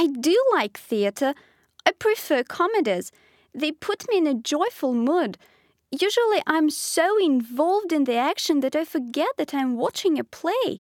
I do like theatre. I prefer comedies. They put me in a joyful mood. Usually I'm so involved in the action that I forget that I'm watching a play.